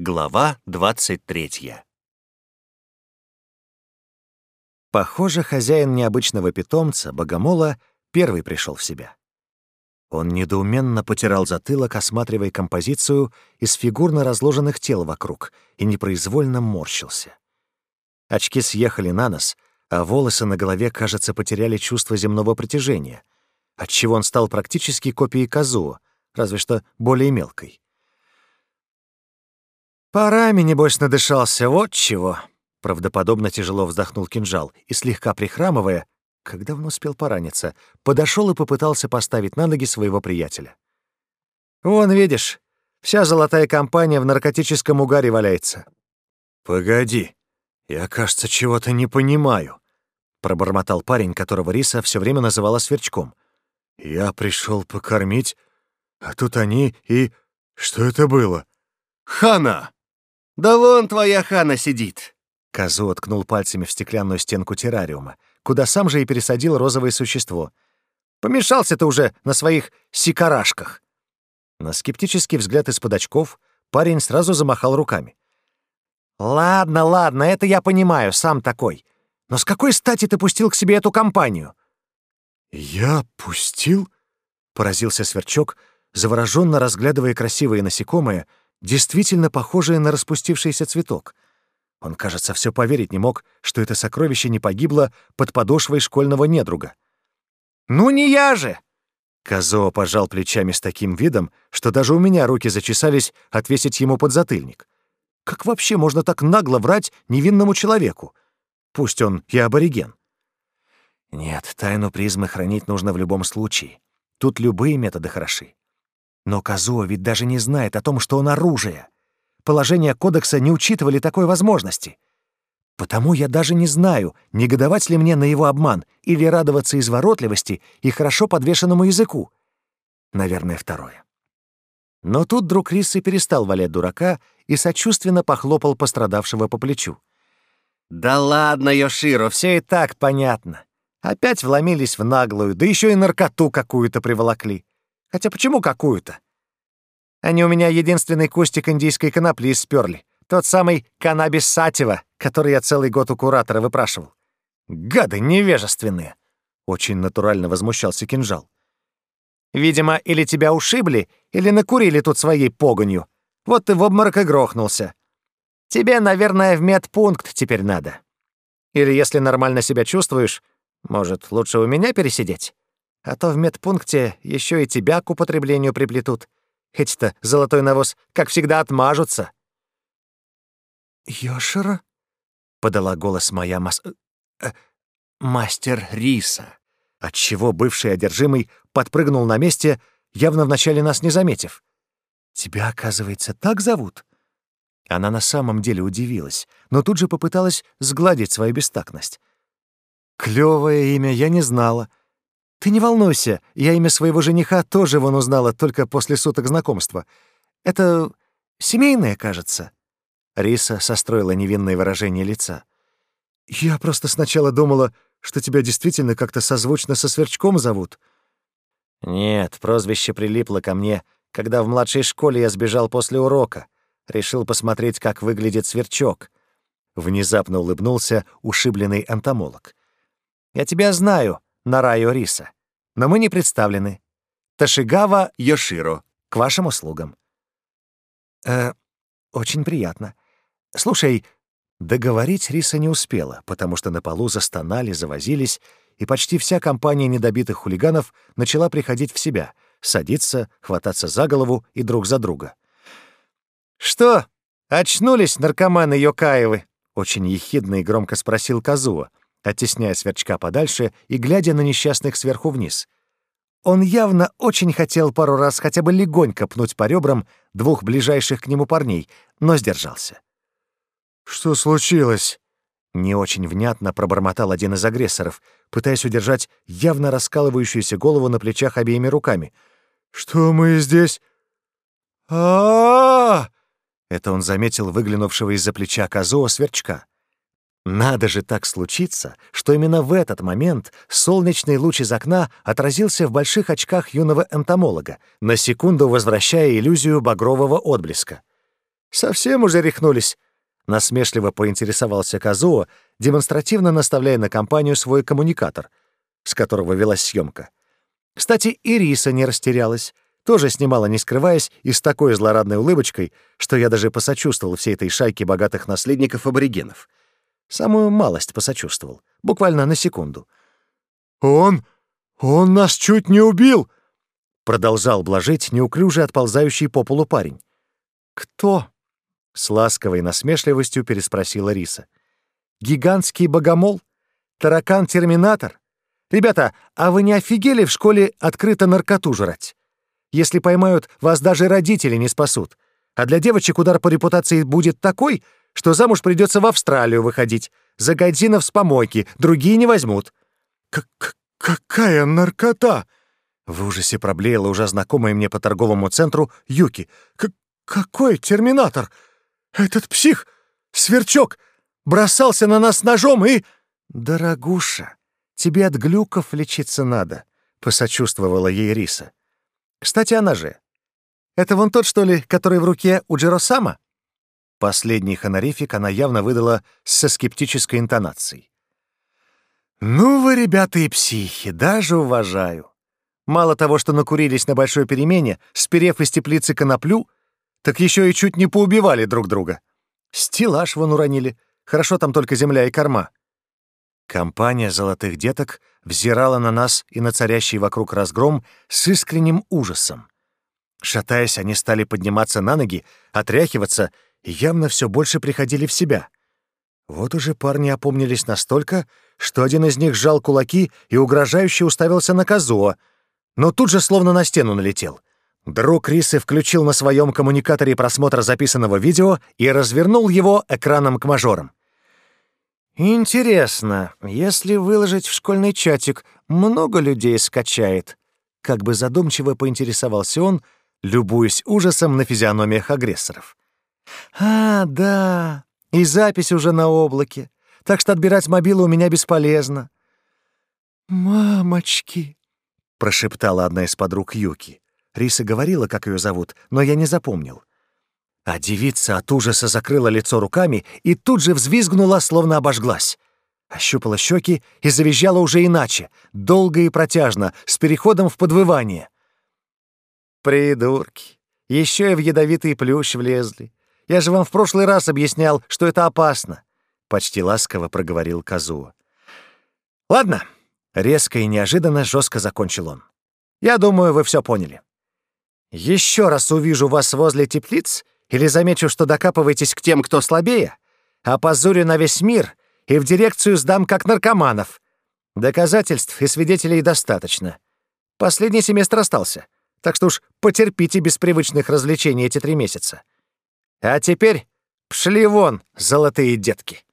Глава 23. Похоже, хозяин необычного питомца, богомола, первый пришел в себя. Он недоуменно потирал затылок, осматривая композицию из фигурно разложенных тел вокруг, и непроизвольно морщился. Очки съехали на нос, а волосы на голове, кажется, потеряли чувство земного притяжения, отчего он стал практически копией Казуо, разве что более мелкой. «Пора небось, надышался, вот чего!» Правдоподобно тяжело вздохнул кинжал и, слегка прихрамывая, как давно успел пораниться, подошел и попытался поставить на ноги своего приятеля. «Вон, видишь, вся золотая компания в наркотическом угаре валяется». «Погоди, я, кажется, чего-то не понимаю», — пробормотал парень, которого Риса все время называла сверчком. «Я пришел покормить, а тут они и... Что это было?» «Хана!» «Да вон твоя Хана сидит!» Казу откнул пальцами в стеклянную стенку террариума, куда сам же и пересадил розовое существо. «Помешался ты уже на своих сикарашках!» На скептический взгляд из-под очков парень сразу замахал руками. «Ладно, ладно, это я понимаю, сам такой. Но с какой стати ты пустил к себе эту компанию?» «Я пустил?» — поразился Сверчок, завороженно разглядывая красивые насекомые — действительно похожее на распустившийся цветок. Он, кажется, все поверить не мог, что это сокровище не погибло под подошвой школьного недруга. «Ну не я же!» Казо пожал плечами с таким видом, что даже у меня руки зачесались отвесить ему подзатыльник. Как вообще можно так нагло врать невинному человеку? Пусть он и абориген. Нет, тайну призмы хранить нужно в любом случае. Тут любые методы хороши. Но Казуа ведь даже не знает о том, что он оружие. Положение кодекса не учитывали такой возможности. Потому я даже не знаю, негодовать ли мне на его обман или радоваться изворотливости и хорошо подвешенному языку. Наверное, второе. Но тут друг Рисы перестал валять дурака и сочувственно похлопал пострадавшего по плечу. «Да ладно, Йоширо, все и так понятно. Опять вломились в наглую, да еще и наркоту какую-то приволокли. Хотя почему какую-то? Они у меня единственный кустик индийской конопли сперли. Тот самый канабис сатива, который я целый год у куратора выпрашивал. Гады невежественные!» Очень натурально возмущался кинжал. «Видимо, или тебя ушибли, или накурили тут своей погонью. Вот ты в обморок и грохнулся. Тебе, наверное, в медпункт теперь надо. Или если нормально себя чувствуешь, может, лучше у меня пересидеть?» А то в медпункте еще и тебя к употреблению приплетут. Эти-то, золотой навоз, как всегда, отмажутся». «Йошера?» — подала голос моя мас... Э, э, мастер Риса, отчего бывший одержимый подпрыгнул на месте, явно вначале нас не заметив. «Тебя, оказывается, так зовут?» Она на самом деле удивилась, но тут же попыталась сгладить свою бестактность. Клевое имя, я не знала. Ты не волнуйся, я имя своего жениха тоже вон узнала только после суток знакомства. Это семейное, кажется». Риса состроила невинное выражение лица. «Я просто сначала думала, что тебя действительно как-то созвучно со сверчком зовут». «Нет, прозвище прилипло ко мне, когда в младшей школе я сбежал после урока. Решил посмотреть, как выглядит сверчок». Внезапно улыбнулся ушибленный антомолог. «Я тебя знаю на раю риса, но мы не представлены. Ташигава Йоширо, к вашим услугам». «Э, очень приятно. Слушай, договорить Риса не успела, потому что на полу застонали, завозились, и почти вся компания недобитых хулиганов начала приходить в себя, садиться, хвататься за голову и друг за друга. «Что, очнулись наркоманы Йокаевы?» — очень ехидно и громко спросил Казуа, Оттесняя сверчка подальше и глядя на несчастных сверху вниз. Он явно очень хотел пару раз хотя бы легонько пнуть по ребрам двух ближайших к нему парней, но сдержался. «Что случилось?» Не очень внятно пробормотал один из агрессоров, пытаясь удержать явно раскалывающуюся голову на плечах обеими руками. «Что мы здесь?» а, -а, -а, -а Это он заметил выглянувшего из-за плеча козуо сверчка. Надо же так случиться, что именно в этот момент солнечный луч из окна отразился в больших очках юного энтомолога, на секунду возвращая иллюзию багрового отблеска. «Совсем уже рехнулись?» — насмешливо поинтересовался Казуо, демонстративно наставляя на компанию свой коммуникатор, с которого велась съемка. Кстати, Ириса не растерялась, тоже снимала, не скрываясь, и с такой злорадной улыбочкой, что я даже посочувствовал всей этой шайке богатых наследников аборигенов — Самую малость посочувствовал, буквально на секунду. «Он... он нас чуть не убил!» Продолжал блажить неуклюже отползающий по полу парень. «Кто?» — с ласковой насмешливостью переспросила Риса. «Гигантский богомол? Таракан-терминатор? Ребята, а вы не офигели в школе открыто наркоту жрать? Если поймают, вас даже родители не спасут. А для девочек удар по репутации будет такой, что замуж придется в Австралию выходить. За годзинов с помойки, другие не возьмут». К -к «Какая наркота!» В ужасе проблеяла уже знакомая мне по торговому центру Юки. К «Какой терминатор? Этот псих, сверчок, бросался на нас ножом и...» «Дорогуша, тебе от глюков лечиться надо», — посочувствовала ей Риса. «Кстати, она же. Это вон тот, что ли, который в руке у Джеросама?» Последний хонорифик она явно выдала со скептической интонацией. «Ну вы, ребята, и психи, даже уважаю. Мало того, что накурились на большой перемене, сперев из теплицы коноплю, так еще и чуть не поубивали друг друга. Стеллаж вон уронили, хорошо там только земля и корма». Компания «Золотых деток» взирала на нас и на царящий вокруг разгром с искренним ужасом. Шатаясь, они стали подниматься на ноги, отряхиваться — явно все больше приходили в себя. Вот уже парни опомнились настолько, что один из них сжал кулаки и угрожающе уставился на Казуо, но тут же словно на стену налетел. Друг Рисы включил на своем коммуникаторе просмотр записанного видео и развернул его экраном к мажорам. «Интересно, если выложить в школьный чатик, много людей скачает?» Как бы задумчиво поинтересовался он, любуясь ужасом на физиономиях агрессоров. А, да, и запись уже на облаке. Так что отбирать мобилу у меня бесполезно. «Мамочки!» — прошептала одна из подруг Юки. Риса говорила, как ее зовут, но я не запомнил. А девица от ужаса закрыла лицо руками и тут же взвизгнула, словно обожглась. Ощупала щеки и завизжала уже иначе, долго и протяжно, с переходом в подвывание. «Придурки! Еще и в ядовитый плющ влезли. Я же вам в прошлый раз объяснял, что это опасно», — почти ласково проговорил Казуо. «Ладно», — резко и неожиданно жестко закончил он. «Я думаю, вы все поняли. Еще раз увижу вас возле теплиц или замечу, что докапываетесь к тем, кто слабее, опозорю на весь мир и в дирекцию сдам как наркоманов. Доказательств и свидетелей достаточно. Последний семестр остался, так что уж потерпите без привычных развлечений эти три месяца. А теперь пшли вон, золотые детки.